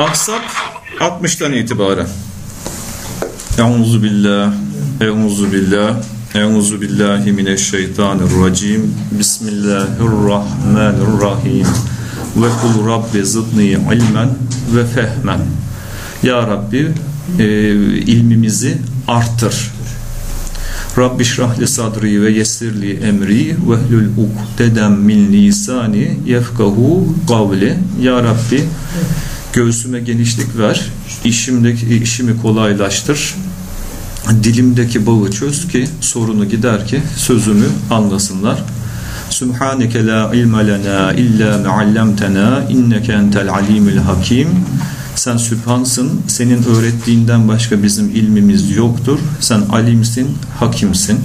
Ahzab 60'tan itibaren. Euzu billah, euzu billah, euzu billahi mineşşeytanirracim. Bismillahirrahmanirrahim. Ve kul rabbi zidni ilmen ve fehmen. Ya Rabbi e, ilmimizi arttır. Rabbi şrahli sadri ve yessirli emri ve hlul ukdeden min lisani yefkahu kavli. Ya Rabbi göğsüme genişlik ver, işimdeki işimi kolaylaştır, dilimdeki bağı çöz ki sorunu gider ki sözümü anlasınlar. Subhaneke la ilme lena illa meallemtena inneke entel alimul hakim. Sen sübhansın, senin öğrettiğinden başka bizim ilmimiz yoktur. Sen alimsin, hakimsin.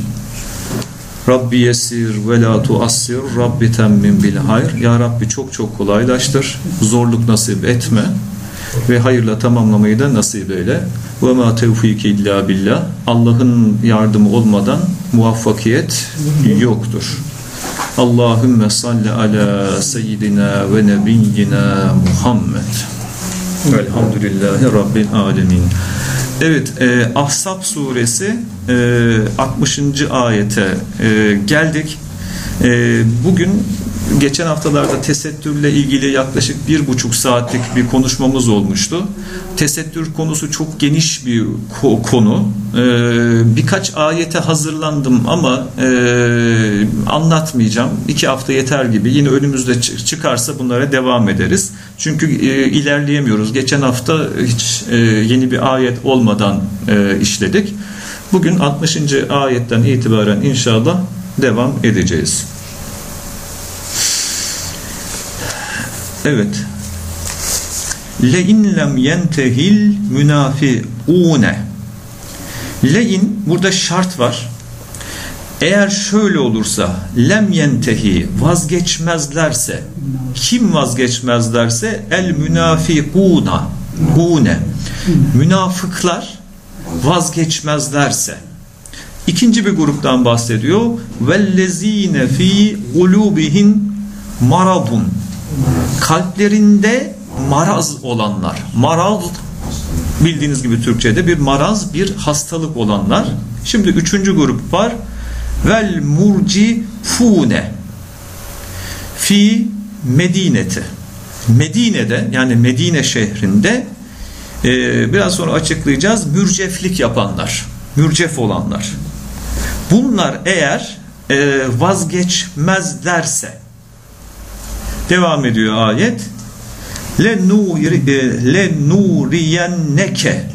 Rabbi yesir ve la tuassir Rabbi temmin bil hayr. Ya Rabbi çok çok kolaylaştır zorluk nasip etme ve hayırla tamamlamayı da nasip eyle. Ve ma tevfik illa billah. Allah'ın yardımı olmadan muvaffakiyet yoktur. Allahümme salli ala seyyidina ve nebiyyina Muhammed. Velhamdülillahi Rabbil alemin Evet, e, Ahzab suresi e, 60. ayete e, geldik. E, bugün geçen haftalarda tesettürle ilgili yaklaşık bir buçuk saatlik bir konuşmamız olmuştu. Tesettür konusu çok geniş bir konu. Ee, birkaç ayete hazırlandım ama e, anlatmayacağım. İki hafta yeter gibi. Yine önümüzde çıkarsa bunlara devam ederiz. Çünkü e, ilerleyemiyoruz. Geçen hafta hiç e, yeni bir ayet olmadan işledik. Bugün 60. ayetten itibaren inşallah devam edeceğiz. Evet. Le in lem yentehil münafiune. Le in burada şart var. Eğer şöyle olursa lem yentehi vazgeçmezlerse kim vazgeçmezlerse el münafikuna gune münafıklar vazgeçmezlerse ikinci bir gruptan bahsediyor vellezine fi ulubihin maradun kalplerinde maraz olanlar maraz bildiğiniz gibi Türkçe'de bir maraz bir hastalık olanlar. Şimdi üçüncü grup var. Vel murci fune fi Medineti. Medine'de yani Medine şehrinde e, biraz sonra açıklayacağız mürceflik yapanlar mürcef olanlar. Bunlar eğer e, vazgeçmezlerse Devam ediyor ayet. Le nuri le nuriyenneke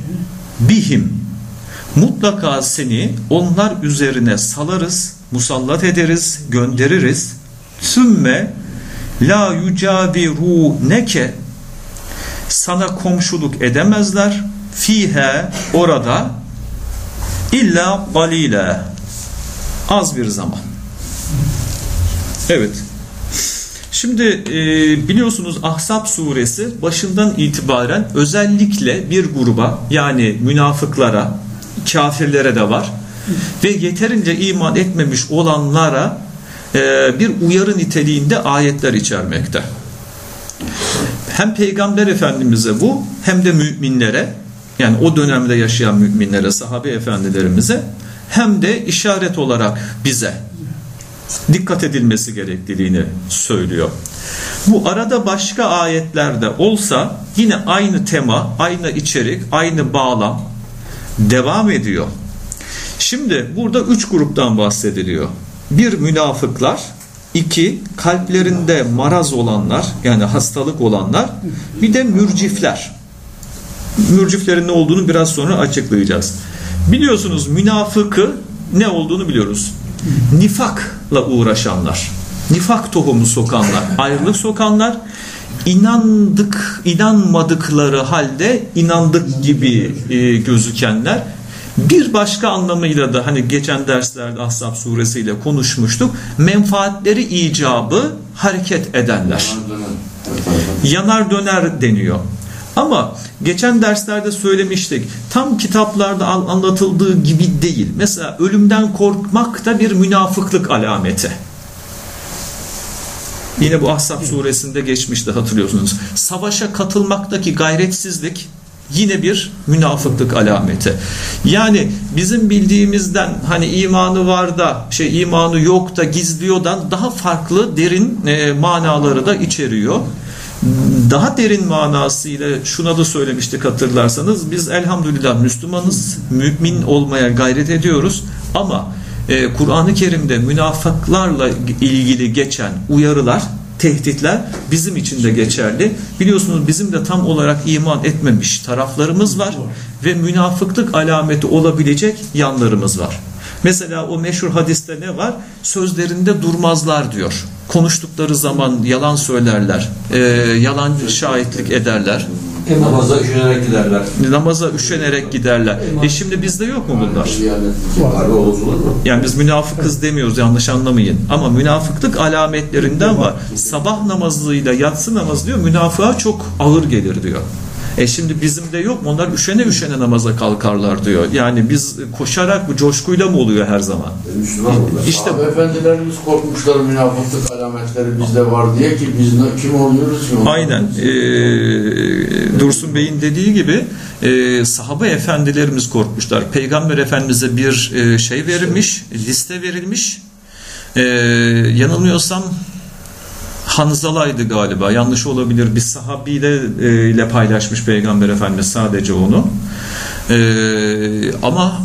bihim mutlaka seni onlar üzerine salarız, musallat ederiz, göndeririz. Sümme la yucaviru neke sana komşuluk edemezler fihe orada illa galile az bir zaman. Evet. Şimdi e, biliyorsunuz Ahzab suresi başından itibaren özellikle bir gruba yani münafıklara, kafirlere de var ve yeterince iman etmemiş olanlara e, bir uyarı niteliğinde ayetler içermekte. Hem Peygamber Efendimiz'e bu hem de müminlere yani o dönemde yaşayan müminlere, sahabe efendilerimize hem de işaret olarak bize dikkat edilmesi gerekliliğini söylüyor. Bu arada başka ayetlerde olsa yine aynı tema, aynı içerik, aynı bağlam devam ediyor. Şimdi burada üç gruptan bahsediliyor. Bir münafıklar, iki kalplerinde maraz olanlar yani hastalık olanlar, bir de mürcifler. Mürciflerin ne olduğunu biraz sonra açıklayacağız. Biliyorsunuz münafıkı ne olduğunu biliyoruz nifakla uğraşanlar, nifak tohumu sokanlar, ayrılık sokanlar, inandık, inanmadıkları halde inandık gibi e, gözükenler, bir başka anlamıyla da hani geçen derslerde Ahzab suresiyle konuşmuştuk. Menfaatleri icabı hareket edenler. Yanar döner deniyor. Ama geçen derslerde söylemiştik. Tam kitaplarda anlatıldığı gibi değil. Mesela ölümden korkmak da bir münafıklık alameti. Yine bu Ahzab suresinde geçmişti hatırlıyorsunuz. Savaşa katılmaktaki gayretsizlik yine bir münafıklık alameti. Yani bizim bildiğimizden hani imanı var da şey imanı yok da gizliyordan daha farklı derin e, manaları da içeriyor. Daha derin manasıyla şuna da söylemiştik hatırlarsanız biz elhamdülillah Müslümanız, mümin olmaya gayret ediyoruz ama e, Kur'an-ı Kerim'de münafıklarla ilgili geçen uyarılar tehditler bizim için de geçerli. Biliyorsunuz bizim de tam olarak iman etmemiş taraflarımız var ve münafıklık alameti olabilecek yanlarımız var. Mesela o meşhur hadiste ne var? Sözlerinde durmazlar diyor. Konuştukları zaman yalan söylerler, e, yalan şahitlik ederler. Namaza üşenerek giderler. Namaza üşenerek giderler. E şimdi bizde yok mu bunlar? Yani biz münafıkız demiyoruz yanlış anlamayın. Ama münafıklık alametlerinden var. Sabah namazıyla yatsı namazı diyor münafığa çok ağır gelir diyor. E şimdi bizim de yok mu? Onlar üşene üşene namaza kalkarlar diyor. Yani biz koşarak bu coşkuyla mı oluyor her zaman? Müslüman bunlar. İşte Sahabe efendilerimiz korkmuşlar münafıklık alametleri bizde var diye ki biz ne- kim oluyoruz ki? Aynen. Ee, Dursun Bey'in dediği gibi e, sahabe efendilerimiz korkmuşlar. Peygamber Efendimiz'e bir e, şey verilmiş, liste verilmiş. E, yanılmıyorsam Hanzala'ydı galiba. Yanlış olabilir. Bir sahabiyle e, ile paylaşmış Peygamber Efendimiz sadece onu. E, ama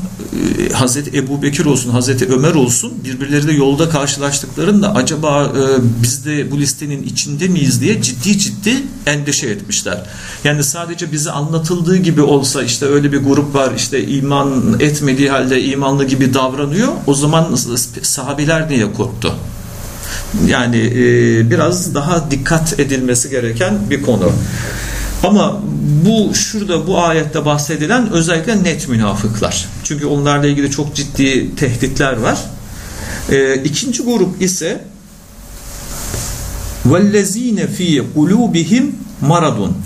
e, Hazreti Ebu Bekir olsun, Hazreti Ömer olsun birbirleriyle yolda karşılaştıklarında acaba e, biz de bu listenin içinde miyiz diye ciddi ciddi endişe etmişler. Yani sadece bize anlatıldığı gibi olsa işte öyle bir grup var işte iman etmediği halde imanlı gibi davranıyor. O zaman sahabiler niye korktu? Yani e, biraz daha dikkat edilmesi gereken bir konu. Ama bu şurada bu ayette bahsedilen özellikle net münafıklar. Çünkü onlarla ilgili çok ciddi tehditler var. E, ikinci grup ise vellezine fi kulubihim maradun.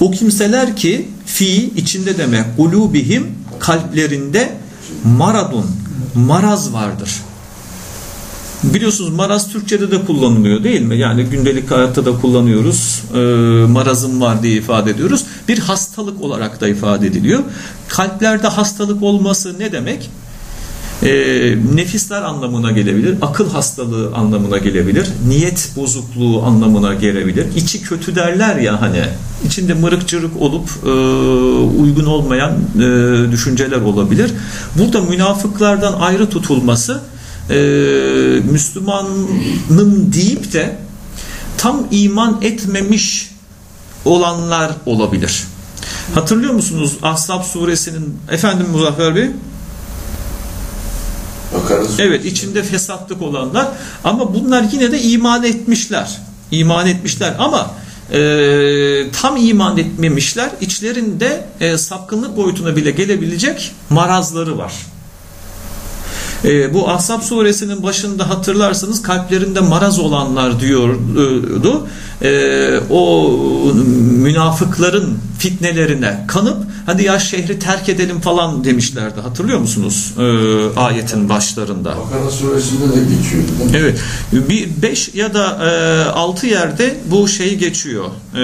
O kimseler ki fi içinde demek kulubihim kalplerinde maradun maraz vardır. Biliyorsunuz maraz Türkçe'de de kullanılıyor değil mi? Yani gündelik hayatta da kullanıyoruz. E, marazım var diye ifade ediyoruz. Bir hastalık olarak da ifade ediliyor. Kalplerde hastalık olması ne demek? E, nefisler anlamına gelebilir. Akıl hastalığı anlamına gelebilir. Niyet bozukluğu anlamına gelebilir. İçi kötü derler ya hani. içinde mırık cırık olup e, uygun olmayan e, düşünceler olabilir. Burada münafıklardan ayrı tutulması e, Müslümanım deyip de tam iman etmemiş olanlar olabilir. Hatırlıyor musunuz Ahzab suresinin efendim Muzaffer Bey? Bakarız. Evet içinde fesatlık olanlar ama bunlar yine de iman etmişler. İman etmişler ama e, tam iman etmemişler. İçlerinde e, sapkınlık boyutuna bile gelebilecek marazları var. E, bu Ahzab suresinin başında hatırlarsanız kalplerinde maraz olanlar diyordu. E, o münafıkların fitnelerine kanıp hadi ya şehri terk edelim falan demişlerdi. Hatırlıyor musunuz e, ayetin başlarında? Bakara suresinde de geçiyor? Evet. Bir beş ya da e, altı yerde bu şey geçiyor. E,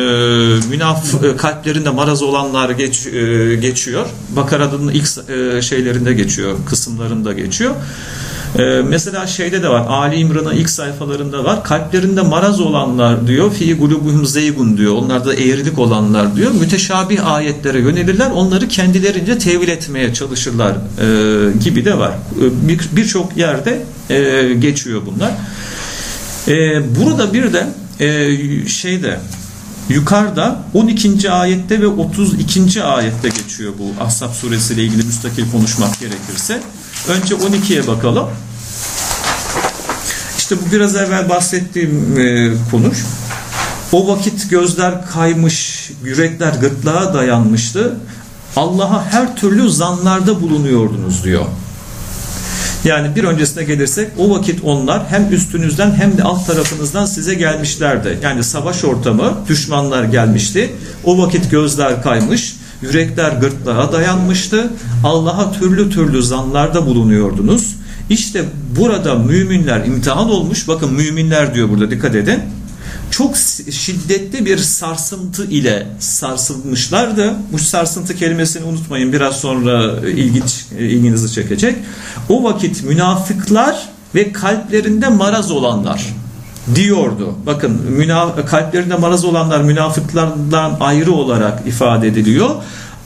münaf e, kalplerinde maraz olanlar geç, e, geçiyor. Bakara'nın ilk e, şeylerinde geçiyor, kısımlarında geçiyor. E, mesela şeyde de var. Ali İmran'ın ilk sayfalarında var. Kalplerinde maraz olanlar diyor. Fi gulubuhum zeygun diyor. Onlarda eğrilik olanlar diyor. Müteşabih ayetlere yönelirler. Onları kendilerince tevil etmeye çalışırlar e, gibi de var. E, bir- Birçok yerde e, geçiyor bunlar. E, burada bir de e, şeyde yukarıda 12. ayette ve 32. ayette geçiyor bu Ahzab suresiyle ilgili müstakil konuşmak gerekirse. Önce 12'ye bakalım. İşte bu biraz evvel bahsettiğim e, konu. O vakit gözler kaymış, yürekler gırtlağa dayanmıştı. Allah'a her türlü zanlarda bulunuyordunuz diyor. Yani bir öncesine gelirsek o vakit onlar hem üstünüzden hem de alt tarafınızdan size gelmişlerdi. Yani savaş ortamı düşmanlar gelmişti. O vakit gözler kaymış, yürekler gırtlağa dayanmıştı. Allah'a türlü türlü zanlarda bulunuyordunuz. İşte burada müminler imtihan olmuş. Bakın müminler diyor burada dikkat edin. çok şiddetli bir sarsıntı ile sarsılmışlardı. Bu sarsıntı kelimesini unutmayın biraz sonra ilginç ilginizi çekecek. O vakit münafıklar ve kalplerinde maraz olanlar diyordu. Bakın kalplerinde maraz olanlar münafıklardan ayrı olarak ifade ediliyor.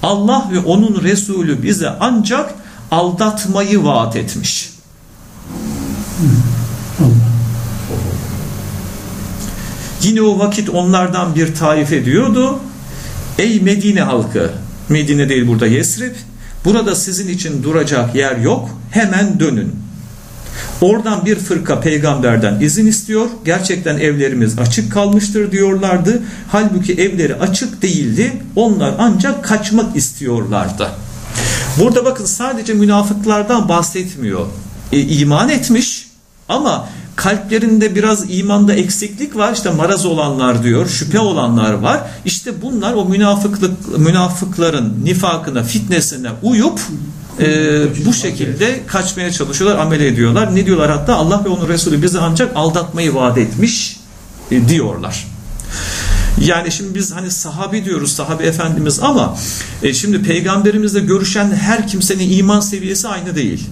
Allah ve onun Resulü bize ancak aldatmayı vaat etmiş. Yine o vakit onlardan bir taife diyordu. Ey Medine halkı, Medine değil burada Yesrib, burada sizin için duracak yer yok, hemen dönün. Oradan bir fırka peygamberden izin istiyor. Gerçekten evlerimiz açık kalmıştır diyorlardı. Halbuki evleri açık değildi. Onlar ancak kaçmak istiyorlardı. Burada bakın sadece münafıklardan bahsetmiyor. E, iman etmiş ama kalplerinde biraz imanda eksiklik var. İşte maraz olanlar diyor, şüphe olanlar var. İşte bunlar o münafıklık münafıkların nifakına, fitnesine uyup e, bu şekilde kaçmaya çalışıyorlar, amel ediyorlar. Ne diyorlar hatta Allah ve onun Resulü bizi ancak aldatmayı vaat etmiş e, diyorlar. Yani şimdi biz hani sahabi diyoruz sahabe efendimiz ama e, şimdi peygamberimizle görüşen her kimsenin iman seviyesi aynı değil.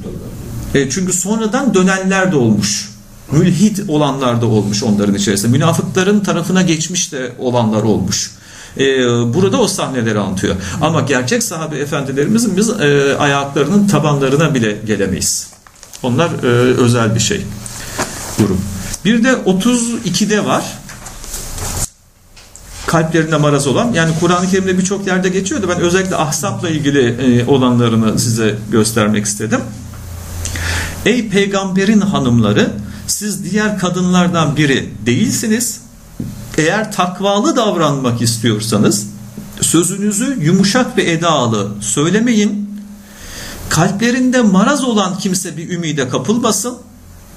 E, çünkü sonradan dönenler de olmuş. Mülhit olanlar da olmuş onların içerisinde. Münafıkların tarafına geçmiş de olanlar olmuş. E, burada o sahneleri anlatıyor. Ama gerçek sahabe efendilerimizin biz e, ayaklarının tabanlarına bile gelemeyiz. Onlar e, özel bir şey. Durum. Bir de 32'de var kalplerinde maraz olan yani Kur'an-ı Kerim'de birçok yerde geçiyordu. Ben özellikle ahsapla ilgili e, olanlarını size göstermek istedim. Ey peygamberin hanımları siz diğer kadınlardan biri değilsiniz. Eğer takvalı davranmak istiyorsanız sözünüzü yumuşak ve edalı söylemeyin. Kalplerinde maraz olan kimse bir ümide kapılmasın.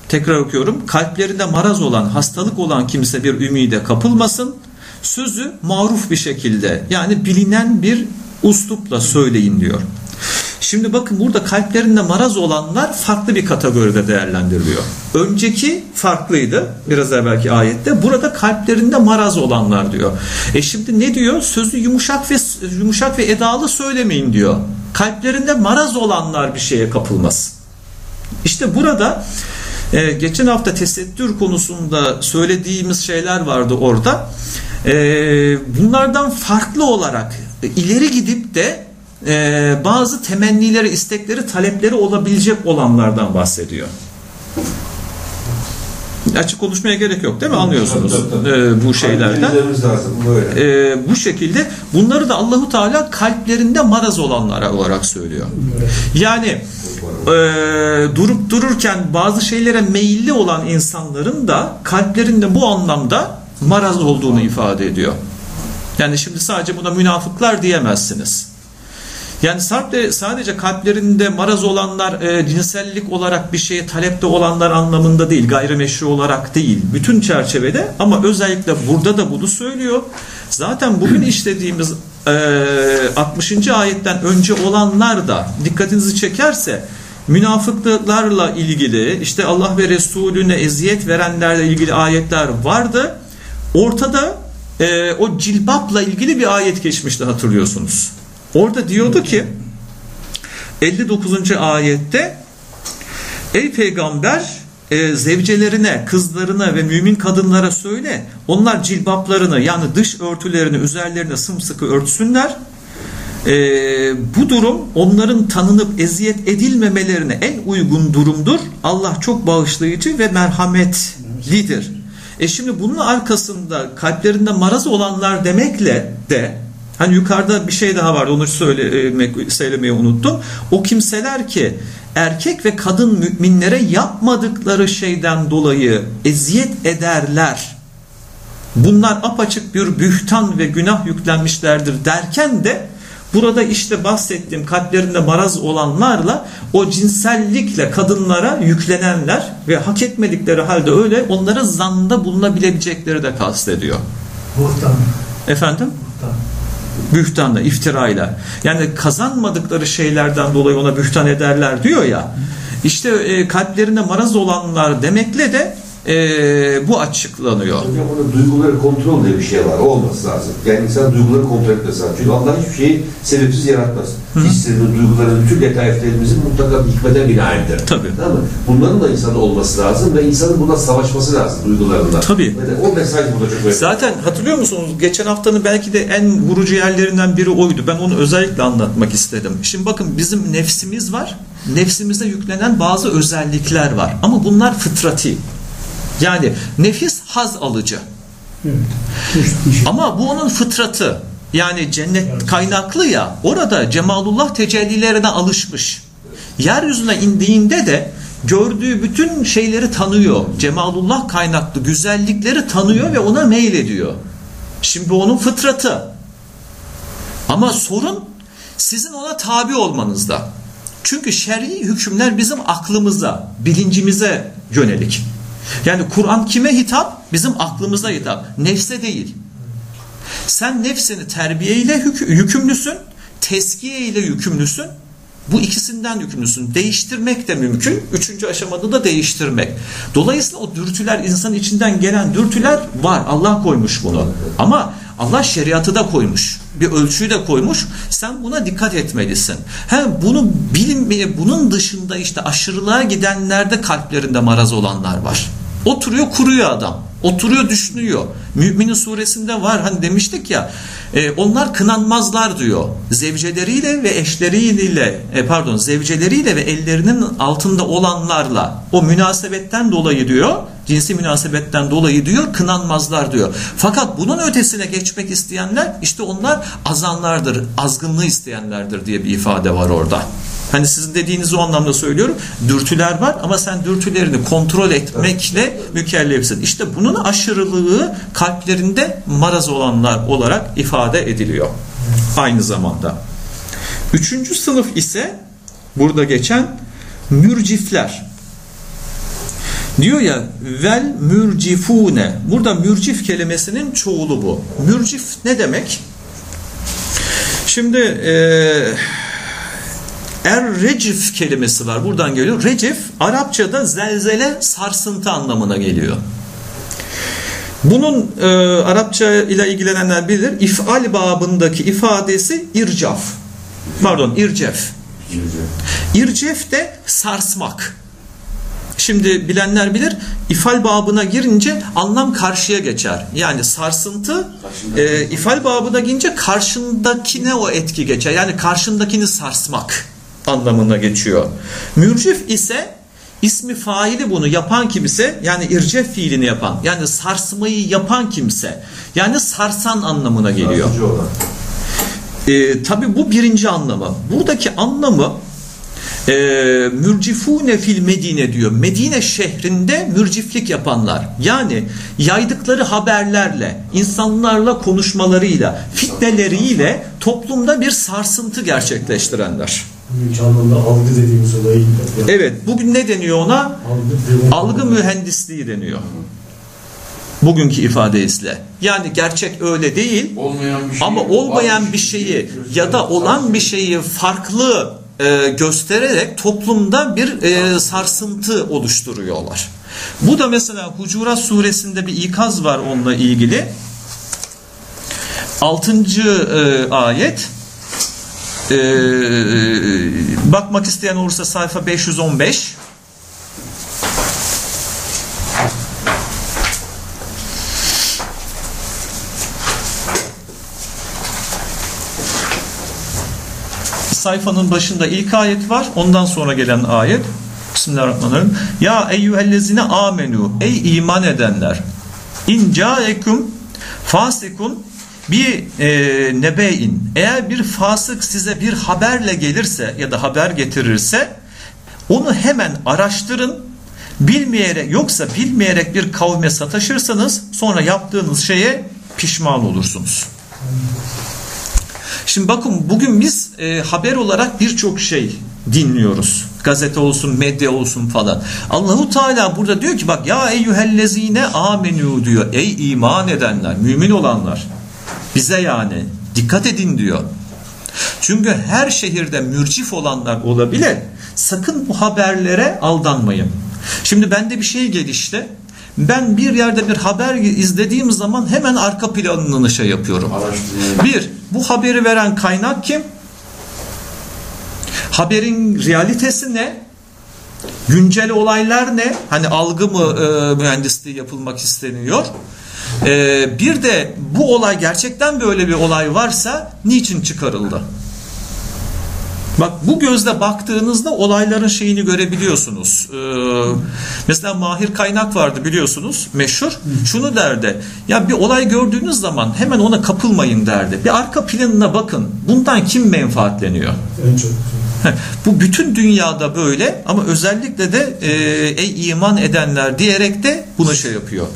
Tekrar okuyorum. Kalplerinde maraz olan, hastalık olan kimse bir ümide kapılmasın. Sözü maruf bir şekilde yani bilinen bir uslupla söyleyin diyor. Şimdi bakın burada kalplerinde maraz olanlar farklı bir kategoride değerlendiriliyor. Önceki farklıydı biraz evvelki ayette. Burada kalplerinde maraz olanlar diyor. E şimdi ne diyor? Sözü yumuşak ve yumuşak ve edalı söylemeyin diyor. Kalplerinde maraz olanlar bir şeye kapılmaz. İşte burada e, geçen hafta tesettür konusunda söylediğimiz şeyler vardı orada. E, bunlardan farklı olarak ileri gidip de e, bazı temennileri, istekleri, talepleri olabilecek olanlardan bahsediyor. Açık konuşmaya gerek yok değil mi? Anlıyorsunuz e, bu şeylerden. E, bu şekilde bunları da Allahu Teala kalplerinde maraz olanlara olarak söylüyor. Yani e, durup dururken bazı şeylere meyilli olan insanların da kalplerinde bu anlamda maraz olduğunu ifade ediyor. Yani şimdi sadece buna münafıklar diyemezsiniz. Yani sadece kalplerinde maraz olanlar e, cinsellik olarak bir şeye talepte olanlar anlamında değil, gayrimeşru olarak değil. Bütün çerçevede ama özellikle burada da bunu söylüyor. Zaten bugün işlediğimiz e, 60. ayetten önce olanlar da dikkatinizi çekerse münafıklıklarla ilgili işte Allah ve Resulüne eziyet verenlerle ilgili ayetler vardı. Ortada e, o cilbapla ilgili bir ayet geçmişti hatırlıyorsunuz. Orada diyordu ki 59. ayette Ey peygamber e, zevcelerine, kızlarına ve mümin kadınlara söyle onlar cilbaplarını yani dış örtülerini üzerlerine sımsıkı örtsünler. E, bu durum onların tanınıp eziyet edilmemelerine en uygun durumdur. Allah çok bağışlayıcı ve merhametlidir. E şimdi bunun arkasında kalplerinde maraz olanlar demekle de Hani yukarıda bir şey daha var onu söylemek, söylemeyi unuttum. O kimseler ki erkek ve kadın müminlere yapmadıkları şeyden dolayı eziyet ederler. Bunlar apaçık bir bühtan ve günah yüklenmişlerdir derken de burada işte bahsettiğim kalplerinde maraz olanlarla o cinsellikle kadınlara yüklenenler ve hak etmedikleri halde öyle onlara zanda bulunabilecekleri de kastediyor. Buhtan. Efendim? Buhtan bühtanla, iftirayla. Yani kazanmadıkları şeylerden dolayı ona bühtan ederler diyor ya. İşte e, kalplerinde maraz olanlar demekle de e, bu açıklanıyor. Hocam duyguları kontrol diye bir şey var. O olması lazım. Yani insan duyguları kontrol etmesi lazım. Çünkü Allah hiçbir şeyi sebepsiz yaratmaz. Hislerini, duyguların, bütün letaiflerimizin mutlaka bir hikmete binaendir. Tabii. Tamam mı? Bunların da insanda olması lazım ve insanın buna savaşması lazım duygularında. Tabii. Ve o mesaj burada çok önemli. Zaten hatırlıyor musunuz? Geçen haftanın belki de en vurucu yerlerinden biri oydu. Ben onu özellikle anlatmak istedim. Şimdi bakın bizim nefsimiz var. Nefsimize yüklenen bazı özellikler var. Ama bunlar fıtrati. Yani nefis haz alıcı. Ama bu onun fıtratı. Yani cennet kaynaklı ya orada cemalullah tecellilerine alışmış. Yeryüzüne indiğinde de gördüğü bütün şeyleri tanıyor. Cemalullah kaynaklı güzellikleri tanıyor ve ona meylediyor. Şimdi onun fıtratı. Ama sorun sizin ona tabi olmanızda. Çünkü şer'i hükümler bizim aklımıza, bilincimize yönelik. Yani Kur'an kime hitap? Bizim aklımıza hitap. Nefse değil. Sen nefsini terbiyeyle yükümlüsün, teskiye ile yükümlüsün. Bu ikisinden yükümlüsün. Değiştirmek de mümkün. Üçüncü aşamada da değiştirmek. Dolayısıyla o dürtüler, insan içinden gelen dürtüler var. Allah koymuş bunu. Ama Allah şeriatı da koymuş. Bir ölçüyü de koymuş. Sen buna dikkat etmelisin. He, bunu bilinmeye, bunun dışında işte aşırılığa gidenlerde kalplerinde maraz olanlar var. Oturuyor kuruyor adam. Oturuyor düşünüyor. Müminin suresinde var hani demiştik ya e, onlar kınanmazlar diyor. Zevceleriyle ve eşleriyle e, pardon zevceleriyle ve ellerinin altında olanlarla o münasebetten dolayı diyor cinsi münasebetten dolayı diyor kınanmazlar diyor. Fakat bunun ötesine geçmek isteyenler işte onlar azanlardır, azgınlığı isteyenlerdir diye bir ifade var orada. Hani sizin dediğiniz o anlamda söylüyorum. Dürtüler var ama sen dürtülerini kontrol etmekle mükellefsin. İşte bunun aşırılığı kalplerinde maraz olanlar olarak ifade ediliyor. Aynı zamanda. Üçüncü sınıf ise burada geçen mürcifler. Diyor ya vel mürcifune. Burada mürcif kelimesinin çoğulu bu. Mürcif ne demek? Şimdi eee Er recif kelimesi var. Buradan geliyor. Recif Arapçada zelzele sarsıntı anlamına geliyor. Bunun e, Arapça ile ilgilenenler bilir. İfal babındaki ifadesi ircaf. Pardon ircef. İrcef de sarsmak. Şimdi bilenler bilir ifal babına girince anlam karşıya geçer. Yani sarsıntı e, ifal babına girince karşındakine o etki geçer. Yani karşındakini sarsmak anlamına geçiyor. Mürcif ise ismi faili bunu yapan kimse yani ircef fiilini yapan yani sarsmayı yapan kimse yani sarsan anlamına geliyor. E, Tabi bu birinci anlamı. Buradaki anlamı e, mürcifune fil Medine diyor. Medine şehrinde mürciflik yapanlar. Yani yaydıkları haberlerle, insanlarla konuşmalarıyla, fitneleriyle toplumda bir sarsıntı gerçekleştirenler. Anlamda algı dediğimiz olayı yapıyor. Evet, bugün ne deniyor ona? Algı, mühendisliği deniyor. Bugünkü ifadesiyle. Yani gerçek öyle değil. Olmayan bir şey. Ama olmayan bir şeyi ya da olan bir şeyi farklı e, göstererek toplumda bir e, sarsıntı oluşturuyorlar. Bu da mesela Hucurat suresinde bir ikaz var onunla ilgili. 6. E, ayet e, bakmak isteyen olursa sayfa 515 sayfanın başında ilk ayet var. Ondan sonra gelen ayet. Bismillahirrahmanirrahim. Ya eyyühellezine amenu. Ey iman edenler. İn caekum fasikun bir e, nebein. Eğer bir fasık size bir haberle gelirse ya da haber getirirse onu hemen araştırın. Bilmeyerek yoksa bilmeyerek bir kavme sataşırsanız sonra yaptığınız şeye pişman olursunuz. Şimdi bakın bugün biz e, haber olarak birçok şey dinliyoruz. Gazete olsun, medya olsun falan. Allahu Teala burada diyor ki bak ya eyyühellezine amenu diyor. Ey iman edenler, mümin olanlar. Bize yani dikkat edin diyor. Çünkü her şehirde mürcif olanlar olabilir. Sakın bu haberlere aldanmayın. Şimdi bende bir şey gelişti. Ben bir yerde bir haber izlediğim zaman hemen arka planını şey yapıyorum. Bir, bu haberi veren kaynak kim? Haberin realitesi ne? Güncel olaylar ne? Hani algı mı e, mühendisliği yapılmak isteniyor? E, bir de bu olay gerçekten böyle bir olay varsa niçin çıkarıldı? Bak bu gözle baktığınızda olayların şeyini görebiliyorsunuz. Ee, mesela Mahir Kaynak vardı biliyorsunuz meşhur. Şunu derdi. Ya bir olay gördüğünüz zaman hemen ona kapılmayın derdi. Bir arka planına bakın. Bundan kim menfaatleniyor? En çok. Bu bütün dünyada böyle ama özellikle de e, ey iman edenler diyerek de buna şey yapıyor.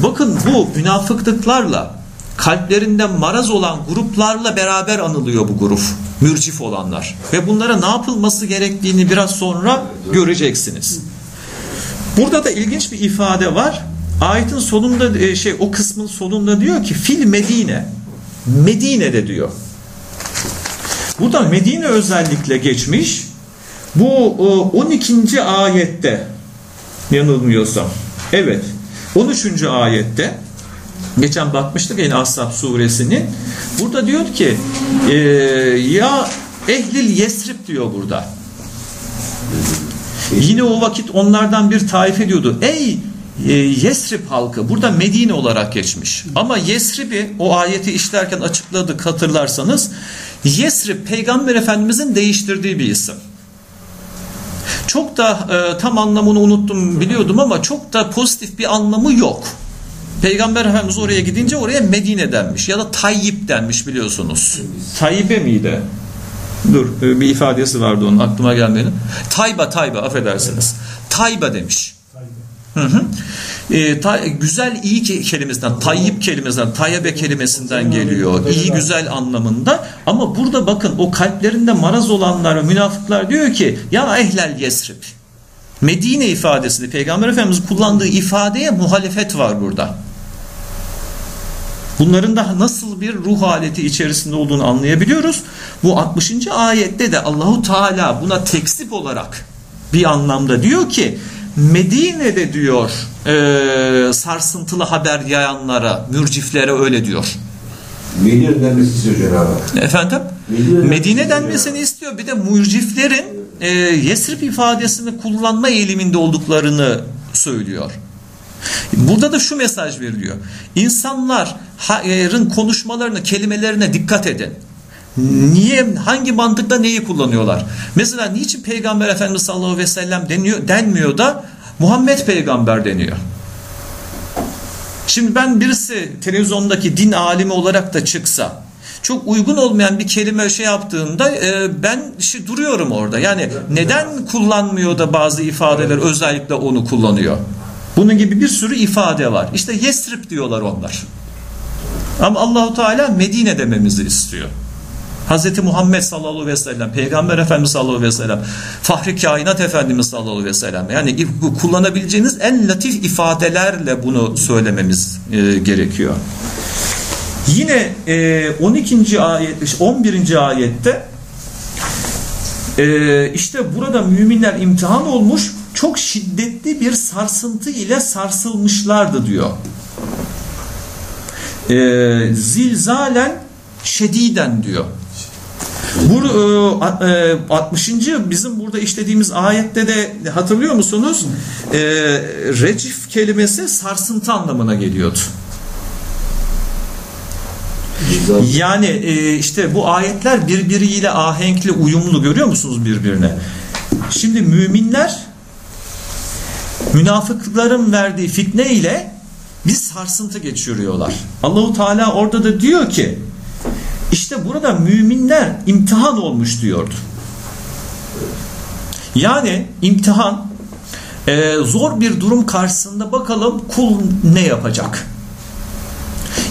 Bakın bu münafıklıklarla kalplerinde maraz olan gruplarla beraber anılıyor bu grup. Mürcif olanlar. Ve bunlara ne yapılması gerektiğini biraz sonra göreceksiniz. Burada da ilginç bir ifade var. Ayetin sonunda e, şey o kısmın sonunda diyor ki fil Medine. Medine'de diyor. Burada Medine özellikle geçmiş. Bu o, 12. ayette yanılmıyorsam. Evet. 13. ayette geçen bakmıştık yine Ashab suresinin. Burada diyor ki e, ya ehlil yesrib diyor burada. Yine o vakit onlardan bir taife diyordu. Ey e, Yesrib halkı burada Medine olarak geçmiş. Ama Yesrib'i o ayeti işlerken açıkladık hatırlarsanız. Yesrib peygamber efendimizin değiştirdiği bir isim. Çok da e, tam anlamını unuttum biliyordum ama çok da pozitif bir anlamı yok. Peygamber Efendimiz oraya gidince oraya Medine denmiş ya da Tayyip denmiş biliyorsunuz. Tayyip'e miydi? Dur e, bir ifadesi vardı onun aklıma gelmedi. Tayba Tayba affedersiniz. Tayba demiş. Hı hı. E, ta, güzel iyi ke- kelimesinden, tayyip kelimesinden, tayyibe kelimesinden geliyor. İyi güzel anlamında. Ama burada bakın o kalplerinde maraz olanlar, münafıklar diyor ki ya ehlel yesrib. Medine ifadesini Peygamber Efendimiz kullandığı ifadeye muhalefet var burada. Bunların da nasıl bir ruh haleti içerisinde olduğunu anlayabiliyoruz. Bu 60. ayette de Allahu Teala buna tekzip olarak bir anlamda diyor ki Medine'de diyor e, sarsıntılı haber yayanlara, mürciflere öyle diyor. Medine denmesi istiyor Cenab-ı. Efendim? Medine Medine denmesini istiyor. Bir de mürciflerin e, Yesrib ifadesini kullanma eğiliminde olduklarını söylüyor. Burada da şu mesaj veriliyor. İnsanların konuşmalarını, kelimelerine dikkat edin. Niye, hangi mantıkla neyi kullanıyorlar? Mesela niçin Peygamber Efendimiz sallallahu aleyhi ve sellem deniyor, denmiyor da Muhammed peygamber deniyor? Şimdi ben birisi televizyondaki din alimi olarak da çıksa çok uygun olmayan bir kelime şey yaptığında e, ben şey duruyorum orada. Yani neden kullanmıyor da bazı ifadeler özellikle onu kullanıyor? Bunun gibi bir sürü ifade var. İşte Yesrib diyorlar onlar. Ama Allahu Teala Medine dememizi istiyor. Hz. Muhammed sallallahu aleyhi ve sellem, Peygamber Efendimiz sallallahu aleyhi ve sellem, Fahri Kainat Efendimiz sallallahu aleyhi ve sellem. Yani bu kullanabileceğiniz en latif ifadelerle bunu söylememiz e, gerekiyor. Yine e, 12. ayet, 11. ayette e, işte burada müminler imtihan olmuş, çok şiddetli bir sarsıntı ile sarsılmışlardı diyor. E, zilzalen şediden diyor. Bu e, 60. bizim burada işlediğimiz ayette de hatırlıyor musunuz? E, recif kelimesi sarsıntı anlamına geliyordu. Yani e, işte bu ayetler birbiriyle ahenkli, uyumlu görüyor musunuz birbirine? Şimdi müminler münafıkların verdiği fitne ile bir sarsıntı geçiriyorlar. Allahu Teala orada da diyor ki işte burada müminler imtihan olmuş diyordu. Yani imtihan e, zor bir durum karşısında bakalım kul ne yapacak?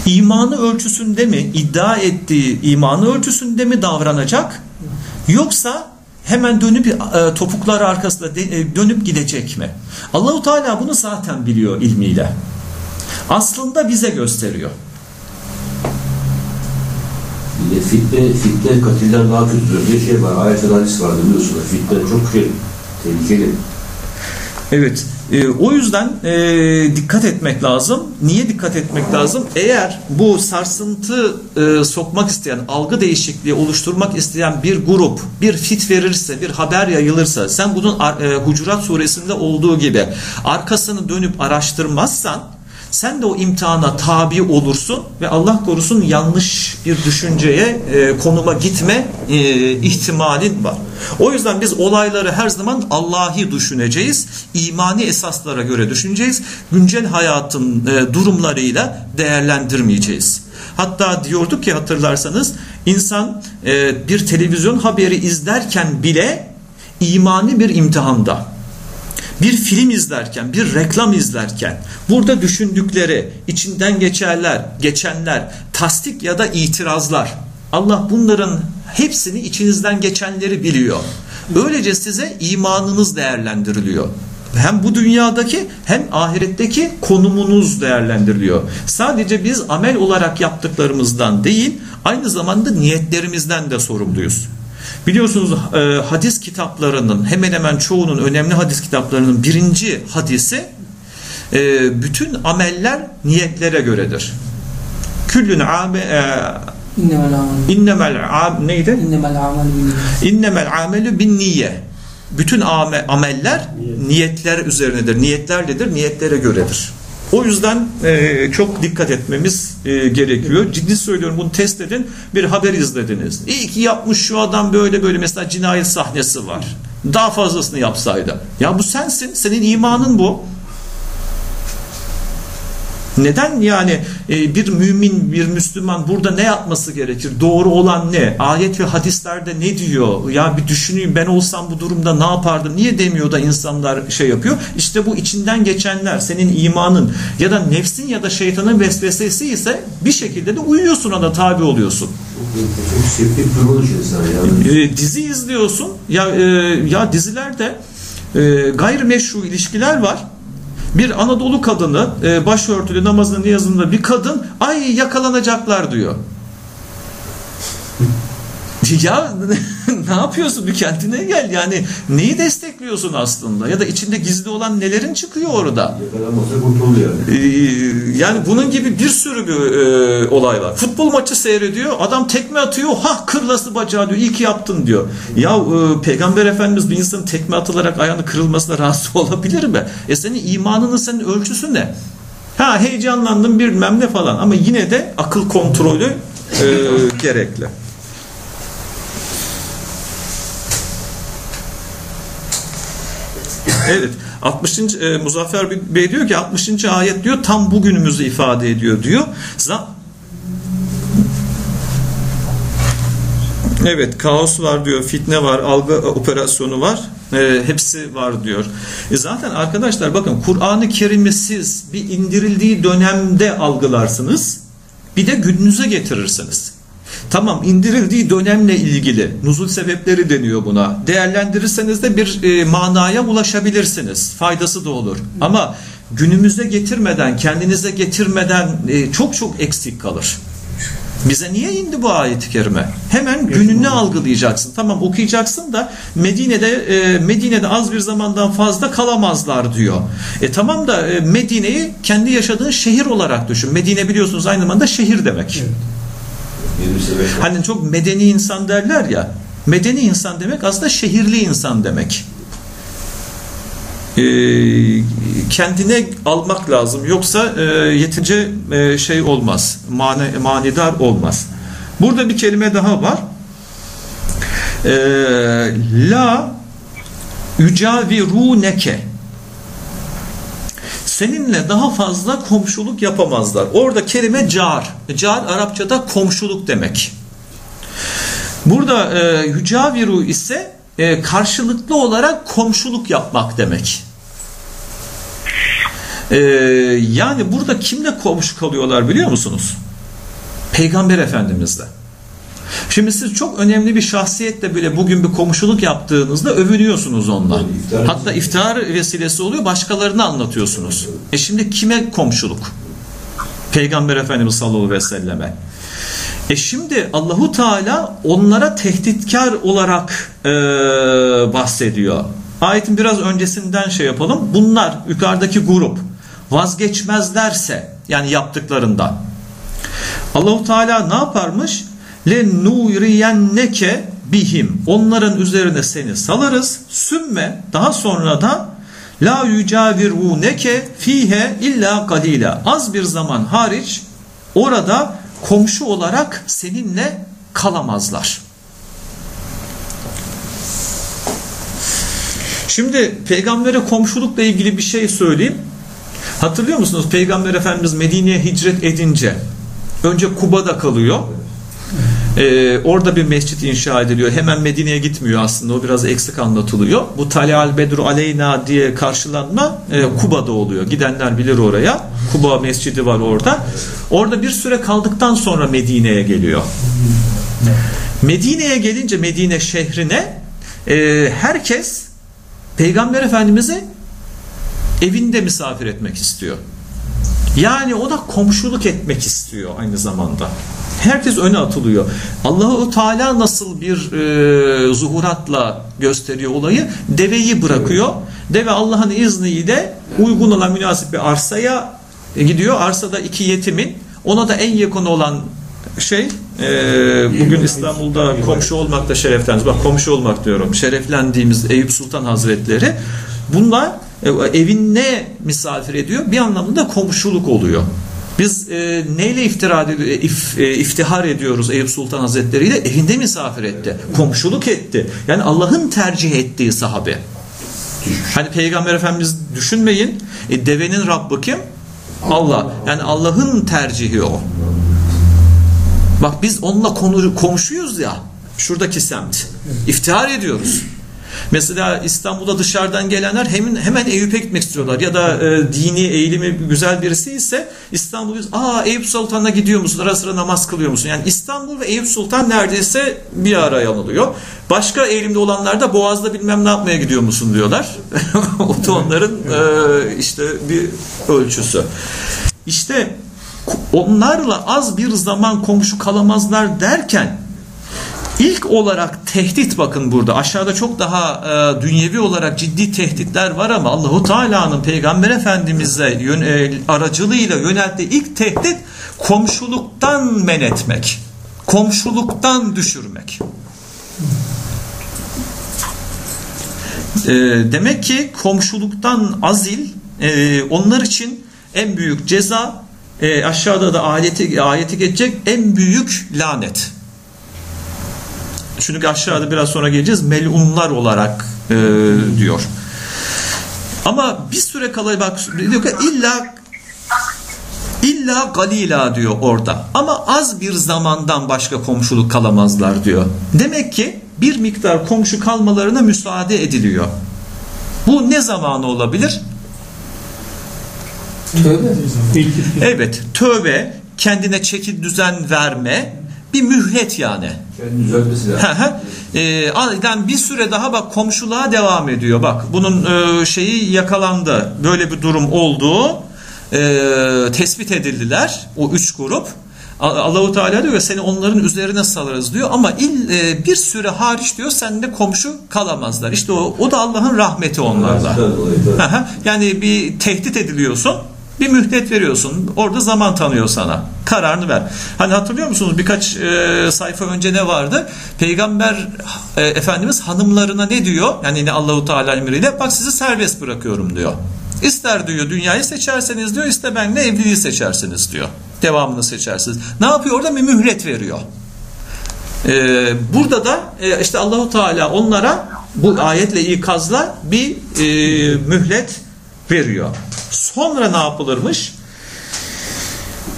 İmanı ölçüsünde mi, iddia ettiği imanı ölçüsünde mi davranacak? Yoksa hemen dönüp e, topuklar arkasında de, e, dönüp gidecek mi? Allahu Teala bunu zaten biliyor ilmiyle. Aslında bize gösteriyor. Bir de fitne, fitne katilden daha kötüdür diye şey var. Ayet hadis vardı biliyorsunuz. Fitne çok şey, tehlikeli. Evet. E, o yüzden e, dikkat etmek lazım. Niye dikkat etmek lazım? Eğer bu sarsıntı e, sokmak isteyen, algı değişikliği oluşturmak isteyen bir grup bir fit verirse, bir haber yayılırsa, sen bunun e, Hucurat suresinde olduğu gibi arkasını dönüp araştırmazsan sen de o imtihana tabi olursun ve Allah korusun yanlış bir düşünceye, e, konuma gitme e, ihtimalin var. O yüzden biz olayları her zaman Allah'i düşüneceğiz, imani esaslara göre düşüneceğiz, güncel hayatın e, durumlarıyla değerlendirmeyeceğiz. Hatta diyorduk ki hatırlarsanız insan e, bir televizyon haberi izlerken bile imani bir imtihanda bir film izlerken, bir reklam izlerken burada düşündükleri, içinden geçerler, geçenler, tasdik ya da itirazlar. Allah bunların hepsini içinizden geçenleri biliyor. Böylece size imanınız değerlendiriliyor. Hem bu dünyadaki hem ahiretteki konumunuz değerlendiriliyor. Sadece biz amel olarak yaptıklarımızdan değil, aynı zamanda niyetlerimizden de sorumluyuz. Biliyorsunuz e, hadis kitaplarının hemen hemen çoğunun önemli hadis kitaplarının birinci hadisi e, bütün ameller niyetlere göredir. Küllün ame e, İnnemel amel. neydi? İnnemel amelü bin niye. Bütün ame, ameller niyetler üzerinedir. Niyetlerledir, niyetlere göredir. O yüzden e, çok dikkat etmemiz e, gerekiyor. Ciddi söylüyorum bunu test edin. Bir haber izlediniz. İyi ki yapmış şu adam böyle böyle mesela cinayet sahnesi var. Daha fazlasını yapsaydı. Ya bu sensin. Senin imanın bu. Neden yani e, bir mümin, bir Müslüman burada ne yapması gerekir? Doğru olan ne? Ayet ve hadislerde ne diyor? Ya bir düşüneyim ben olsam bu durumda ne yapardım? Niye demiyor da insanlar şey yapıyor? İşte bu içinden geçenler senin imanın ya da nefsin ya da şeytanın vesvesesi ise bir şekilde de uyuyorsun ona tabi oluyorsun. E, dizi izliyorsun. Ya e, ya dizilerde e, gayrimeşru ilişkiler var. Bir Anadolu kadını e, başörtülü namazını niyazında bir kadın ay yakalanacaklar diyor. Ya ne yapıyorsun bir kendine gel yani neyi destekliyorsun aslında ya da içinde gizli olan nelerin çıkıyor orada. Ee, yani bunun gibi bir sürü bir e, olay var. Futbol maçı seyrediyor, adam tekme atıyor, ha kırlası bacağı diyor, iyi ki yaptın diyor. Ya e, Peygamber Efendimiz bir insanın tekme atılarak ayağını kırılmasına rahatsız olabilir mi? E senin imanının senin ölçüsü ne? Ha heyecanlandım bilmem ne falan ama yine de akıl kontrolü e, gerekli. Evet. 60. E, Muzaffer Bey diyor ki 60. ayet diyor tam bugünümüzü ifade ediyor diyor. Za- Evet kaos var diyor, fitne var, algı operasyonu var. E, hepsi var diyor. E zaten arkadaşlar bakın Kur'an-ı Kerim'i siz bir indirildiği dönemde algılarsınız. Bir de gününüze getirirsiniz. Tamam indirildiği dönemle ilgili nuzul sebepleri deniyor buna. Değerlendirirseniz de bir e, manaya ulaşabilirsiniz. Faydası da olur. Ama günümüze getirmeden, kendinize getirmeden e, çok çok eksik kalır. Bize niye indi bu ayet-i kerime? Hemen gününü algılayacaksın. Tamam okuyacaksın da Medine'de e, Medine'de az bir zamandan fazla kalamazlar diyor. E tamam da e, Medine'yi kendi yaşadığın şehir olarak düşün. Medine biliyorsunuz aynı zamanda şehir demek. 20 sene. Hani çok medeni insan derler ya. Medeni insan demek aslında şehirli insan demek. Ee, kendine almak lazım. Yoksa e, yetince e, şey olmaz. Mani, manidar olmaz. Burada bir kelime daha var. Ee, la yücaviruneke seninle daha fazla komşuluk yapamazlar. Orada kelime car. Car Arapçada komşuluk demek. Burada e, yücaviru ise e, karşılıklı olarak komşuluk yapmak demek. E, yani burada kimle komşu kalıyorlar biliyor musunuz? Peygamber Efendimizle. Şimdi siz çok önemli bir şahsiyetle bile bugün bir komşuluk yaptığınızda övünüyorsunuz ondan. Yani Hatta iftar vesilesi oluyor başkalarına anlatıyorsunuz. E şimdi kime komşuluk? Peygamber Efendimiz sallallahu aleyhi ve selleme. E şimdi Allahu Teala onlara tehditkar olarak e, bahsediyor. ayetin biraz öncesinden şey yapalım. Bunlar yukarıdaki grup vazgeçmezlerse yani yaptıklarından Allahu Teala ne yaparmış? Le nuriyenneke bihim. Onların üzerine seni salarız. Sümme daha sonra da la yücaviruneke fihe illa kalila. Az bir zaman hariç orada komşu olarak seninle kalamazlar. Şimdi peygambere komşulukla ilgili bir şey söyleyeyim. Hatırlıyor musunuz? Peygamber Efendimiz Medine'ye hicret edince önce Kuba'da kalıyor. Ee, orada bir mescit inşa ediliyor. Hemen Medine'ye gitmiyor aslında. O biraz eksik anlatılıyor. Bu Talial Bedru Aleyna diye karşılanma e, Kuba'da oluyor. Gidenler bilir oraya. Kuba mescidi var orada. Orada bir süre kaldıktan sonra Medine'ye geliyor. Medine'ye gelince Medine şehrine e, herkes Peygamber Efendimiz'i evinde misafir etmek istiyor. Yani o da komşuluk etmek istiyor aynı zamanda. Herkes öne atılıyor. Allahu Teala nasıl bir e, zuhuratla gösteriyor olayı? Deveyi bırakıyor. Deve Allah'ın izniyle uygun olan münasip bir arsaya gidiyor. Arsada iki yetimin ona da en yakın olan şey e, bugün İstanbul'da komşu olmakta şereflendiniz. Bak komşu olmak diyorum. Şereflendiğimiz Eyüp Sultan Hazretleri bunlar e, evine misafir ediyor. Bir anlamda da komşuluk oluyor. Biz e, neyle iftira, e, if, e, iftihar ediyoruz Eyüp Sultan Hazretleri ile? Evinde misafir etti. Komşuluk etti. Yani Allah'ın tercih ettiği sahabe. Hani Peygamber Efendimiz düşünmeyin. E, devenin Rabbi kim? Allah. Yani Allah'ın tercihi o. Bak biz onunla konu, komşuyuz ya. Şuradaki semt. İftihar ediyoruz. Mesela İstanbul'da dışarıdan gelenler hemen, hemen Eyüp'e gitmek istiyorlar. Ya da e, dini eğilimi güzel birisi ise İstanbul'da aa Eyüp Sultan'a gidiyor musun? Ara sıra namaz kılıyor musun? Yani İstanbul ve Eyüp Sultan neredeyse bir araya alınıyor. Başka eğilimde olanlar da Boğaz'da bilmem ne yapmaya gidiyor musun diyorlar. o da onların e, işte bir ölçüsü. İşte onlarla az bir zaman komşu kalamazlar derken İlk olarak tehdit bakın burada aşağıda çok daha e, dünyevi olarak ciddi tehditler var ama Allahu Teala'nın Peygamber Efendimiz'e yön, e, aracılığıyla yönelttiği ilk tehdit komşuluktan men etmek. Komşuluktan düşürmek. E, demek ki komşuluktan azil e, onlar için en büyük ceza e, aşağıda da ayeti, ayeti geçecek en büyük lanet. Çünkü aşağıda biraz sonra geleceğiz. Melunlar olarak e, diyor. Ama bir süre kala bak diyor ki illa illa galila diyor orada. Ama az bir zamandan başka komşuluk kalamazlar diyor. Demek ki bir miktar komşu kalmalarına müsaade ediliyor. Bu ne zamanı olabilir? Tövbe. Evet, tövbe, kendine çeki düzen verme, bir mühlet yani. Ee, yani bir süre daha bak komşuluğa devam ediyor. Bak bunun e, şeyi yakalandı. Böyle bir durum oldu. E, tespit edildiler o üç grup. Allahu Teala diyor seni onların üzerine salarız diyor ama il, e, bir süre hariç diyor seninle komşu kalamazlar. İşte o, o da Allah'ın rahmeti onlarla. yani bir tehdit ediliyorsun bir mühlet veriyorsun. Orada zaman tanıyor sana. Kararını ver. Hani hatırlıyor musunuz birkaç e, sayfa önce ne vardı? Peygamber e, Efendimiz hanımlarına ne diyor? Yani ne Allahu Teala emriyle bak sizi serbest bırakıyorum diyor. İster diyor dünyayı seçerseniz diyor, ister benimle evliliği seçersiniz diyor. Devamını seçersiniz. Ne yapıyor orada? Bir mühlet veriyor. Ee, burada da e, işte Allahu Teala onlara bu ayetle ikazla bir e, mühlet veriyor. Sonra ne yapılırmış?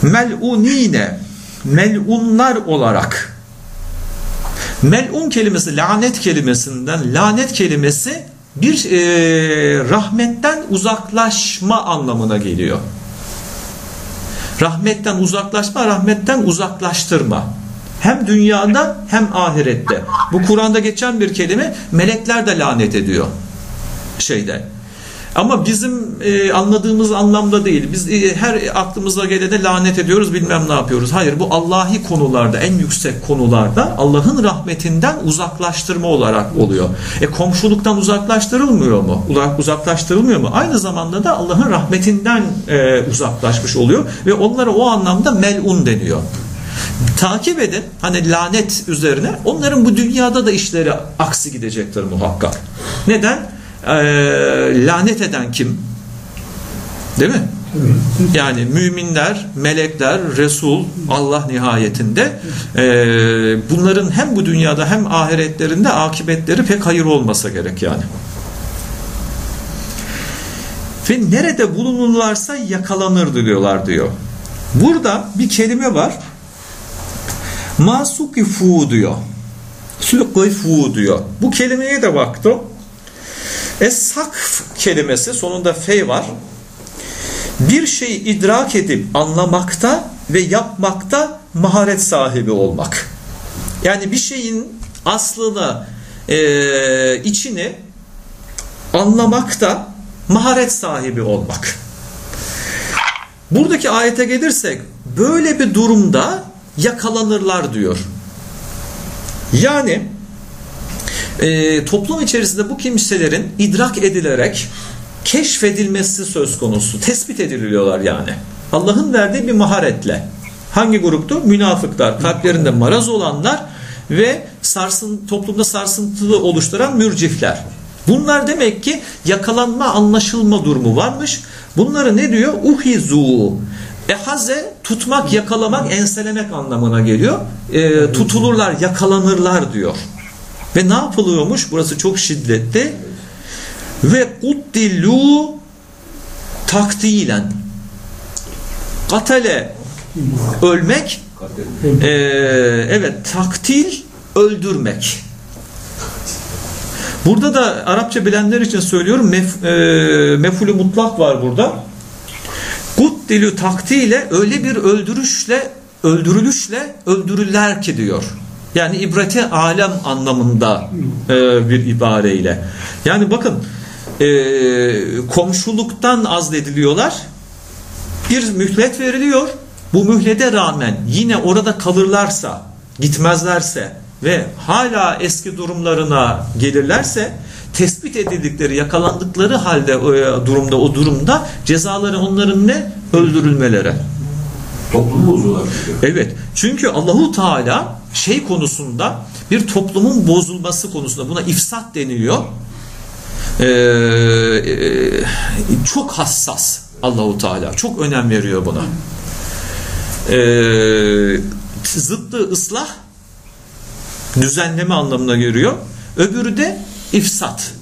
Mel'unine mel'unlar olarak mel'un kelimesi lanet kelimesinden lanet kelimesi bir e, rahmetten uzaklaşma anlamına geliyor. Rahmetten uzaklaşma, rahmetten uzaklaştırma. Hem dünyada hem ahirette. Bu Kur'an'da geçen bir kelime melekler de lanet ediyor. Şeyde Ama bizim e, anladığımız anlamda değil. Biz e, her aklımıza gelene lanet ediyoruz, bilmem ne yapıyoruz. Hayır, bu Allahi konularda, en yüksek konularda Allah'ın rahmetinden uzaklaştırma olarak oluyor. E komşuluktan uzaklaştırılmıyor mu? Uzak- Uzaklaştırılmıyor mu? Aynı zamanda da Allah'ın rahmetinden e, uzaklaşmış oluyor ve onlara o anlamda melun deniyor. Takip edin hani lanet üzerine onların bu dünyada da işleri aksi gidecektir muhakkak. Neden? Ee, lanet eden kim? Değil mi? Yani müminler, melekler, Resul, Allah nihayetinde ee, bunların hem bu dünyada hem ahiretlerinde akıbetleri pek hayır olmasa gerek yani. Ve nerede bulunurlarsa yakalanır diyorlar diyor. Burada bir kelime var. Masukifu diyor. Sülkifu diyor. Bu kelimeye de baktım. Es-sakf kelimesi sonunda fe var. Bir şeyi idrak edip anlamakta ve yapmakta maharet sahibi olmak. Yani bir şeyin aslını, e, içini anlamakta maharet sahibi olmak. Buradaki ayete gelirsek böyle bir durumda yakalanırlar diyor. Yani e, toplum içerisinde bu kimselerin idrak edilerek keşfedilmesi söz konusu. Tespit ediliyorlar yani. Allah'ın verdiği bir maharetle. Hangi gruptu? Münafıklar, kalplerinde maraz olanlar ve sarsın, toplumda sarsıntılı oluşturan mürcifler. Bunlar demek ki yakalanma, anlaşılma durumu varmış. Bunları ne diyor? Uhizu. Ehaze tutmak, yakalamak, enselemek anlamına geliyor. E, tutulurlar, yakalanırlar diyor. Ve ne yapılıyormuş? Burası çok şiddetli. Ve kuttilu taktilen. Katale ölmek e, evet taktil öldürmek. Burada da Arapça bilenler için söylüyorum mef, e, mefulü mutlak var burada. Kuttilü taktiyle öyle bir öldürüşle öldürülüşle öldürürler ki diyor. Yani ibreti alem anlamında e, bir ibareyle. Yani bakın e, komşuluktan azlediliyorlar. Bir mühlet veriliyor. Bu mühlete rağmen yine orada kalırlarsa, gitmezlerse ve hala eski durumlarına gelirlerse tespit edildikleri, yakalandıkları halde e, durumda o durumda cezaları onların ne? Öldürülmeleri. Toplumu bozuyorlar. Evet. Çünkü Allahu Teala şey konusunda bir toplumun bozulması konusunda buna ifsat deniliyor. Ee, e, çok hassas Allahu Teala. Çok önem veriyor buna. Ee, zıttı ıslah düzenleme anlamına geliyor. Öbürü de ifsat.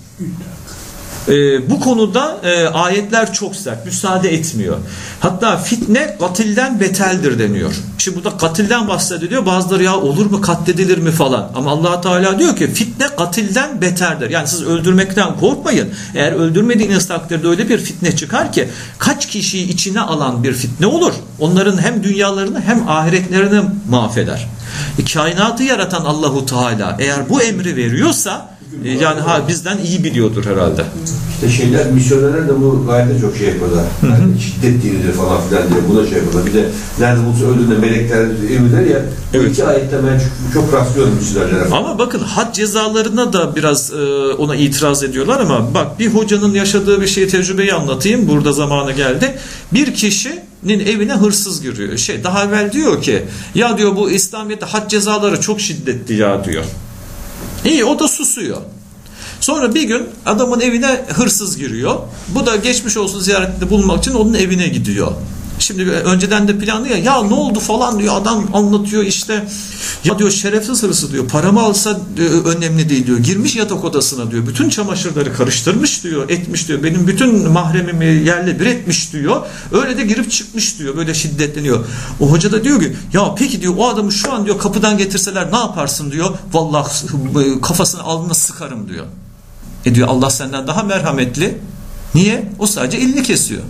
Ee, bu konuda e, ayetler çok sert. Müsaade etmiyor. Hatta fitne katilden beteldir deniyor. Şimdi burada katilden bahsediliyor. Bazıları ya olur mu katledilir mi falan. Ama allah Teala diyor ki fitne katilden beterdir. Yani siz öldürmekten korkmayın. Eğer öldürmediğiniz takdirde öyle bir fitne çıkar ki kaç kişiyi içine alan bir fitne olur. Onların hem dünyalarını hem ahiretlerini mahveder. E, kainatı yaratan Allahu Teala eğer bu emri veriyorsa e, yani ha bizden iyi biliyordur herhalde. İşte şeyler, misyonerler de bu gayet çok şey yapıyorlar. Yani şiddet dinidir falan filan diye buna şey yapıyorlar. Bir de nerede bulsa öldüğünde melekler emirler ya. Evet. Bu iki ayette ben çok, çok rastlıyorum misyonerlere. Ama bakın had cezalarına da biraz e, ona itiraz ediyorlar ama bak bir hocanın yaşadığı bir şeyi tecrübeyi anlatayım. Burada zamanı geldi. Bir kişinin evine hırsız giriyor. Şey daha evvel diyor ki ya diyor bu İslamiyet'te had cezaları çok şiddetli ya diyor. İyi o da susuyor. Sonra bir gün adamın evine hırsız giriyor. Bu da geçmiş olsun ziyaretinde bulunmak için onun evine gidiyor. Şimdi önceden de planlıyor ya ne oldu? falan diyor adam anlatıyor işte. Ya diyor şerefsiz hırsız diyor paramı alsa e, önemli değil diyor girmiş yatak odasına diyor bütün çamaşırları karıştırmış diyor etmiş diyor benim bütün mahremimi yerle bir etmiş diyor öyle de girip çıkmış diyor böyle şiddetleniyor. O hoca da diyor ki ya peki diyor o adamı şu an diyor kapıdan getirseler ne yaparsın diyor vallahi kafasını alnına sıkarım diyor. E diyor Allah senden daha merhametli. Niye? O sadece elini kesiyor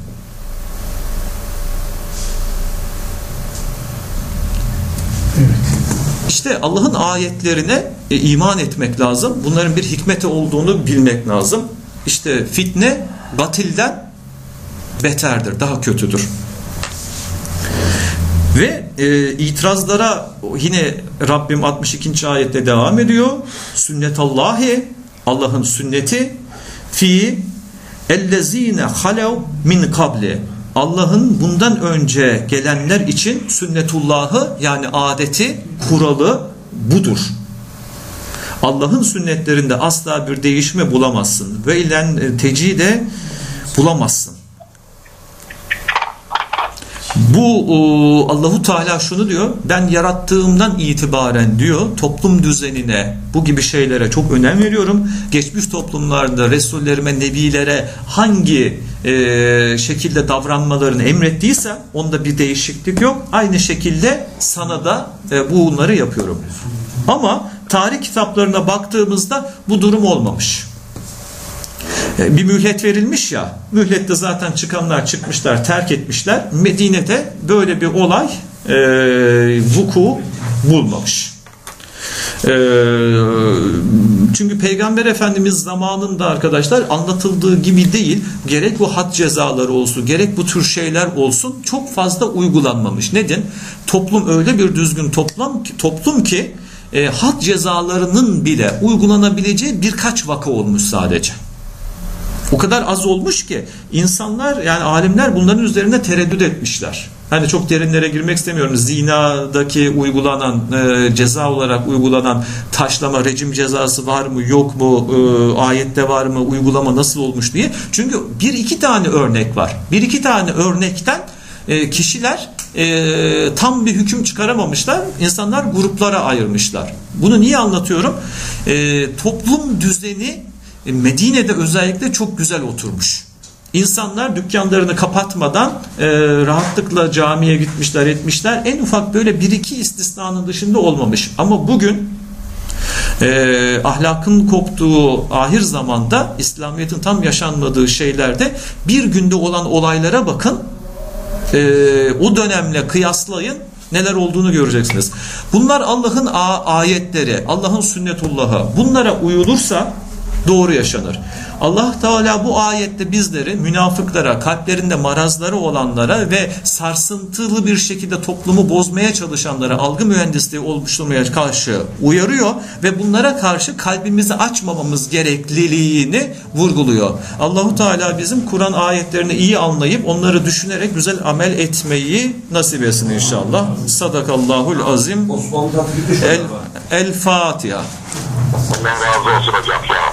İşte Allah'ın ayetlerine e, iman etmek lazım. Bunların bir hikmeti olduğunu bilmek lazım. İşte fitne batilden beterdir, daha kötüdür. Ve e, itirazlara yine Rabbim 62. ayette devam ediyor. Sünnetallahi Allah'ın sünneti fi ellezine halev min kabli Allah'ın bundan önce gelenler için sünnetullahı yani adeti, kuralı budur. Allah'ın sünnetlerinde asla bir değişme bulamazsın. Ve ilen teci de bulamazsın. Bu o, Allahu Teala şunu diyor. Ben yarattığımdan itibaren diyor toplum düzenine bu gibi şeylere çok önem veriyorum. Geçmiş toplumlarda Resullerime, Nebilere hangi e, şekilde davranmalarını emrettiyse onda bir değişiklik yok. Aynı şekilde sana da e, bunları yapıyorum. Ama tarih kitaplarına baktığımızda bu durum olmamış. E, bir mühlet verilmiş ya mühlette zaten çıkanlar çıkmışlar terk etmişler. Medine'de böyle bir olay e, vuku bulmamış. E, çünkü Peygamber Efendimiz zamanında arkadaşlar anlatıldığı gibi değil gerek bu had cezaları olsun gerek bu tür şeyler olsun çok fazla uygulanmamış. Neden? Toplum öyle bir düzgün toplum ki, toplum ki e, had cezalarının bile uygulanabileceği birkaç vaka olmuş sadece o kadar az olmuş ki insanlar yani alimler bunların üzerine tereddüt etmişler. Hani çok derinlere girmek istemiyorum. Zinadaki uygulanan e, ceza olarak uygulanan taşlama rejim cezası var mı yok mu e, ayette var mı uygulama nasıl olmuş diye. Çünkü bir iki tane örnek var. Bir iki tane örnekten e, kişiler e, tam bir hüküm çıkaramamışlar. İnsanlar gruplara ayırmışlar. Bunu niye anlatıyorum? E, toplum düzeni Medine'de özellikle çok güzel oturmuş. İnsanlar dükkanlarını kapatmadan e, rahatlıkla camiye gitmişler etmişler. En ufak böyle bir iki istisnanın dışında olmamış. Ama bugün e, ahlakın koptuğu ahir zamanda İslamiyet'in tam yaşanmadığı şeylerde bir günde olan olaylara bakın. E, o dönemle kıyaslayın neler olduğunu göreceksiniz. Bunlar Allah'ın ayetleri, Allah'ın sünnetullahı. Bunlara uyulursa doğru yaşanır. Allah Teala bu ayette bizleri münafıklara, kalplerinde marazları olanlara ve sarsıntılı bir şekilde toplumu bozmaya çalışanlara, algı mühendisliği oluşturmaya karşı uyarıyor ve bunlara karşı kalbimizi açmamamız gerekliliğini vurguluyor. Allahu Teala bizim Kur'an ayetlerini iyi anlayıp onları düşünerek güzel amel etmeyi nasip etsin inşallah. Sadakallahul azim. El. El Fatiha. Allah razı olsun hocam.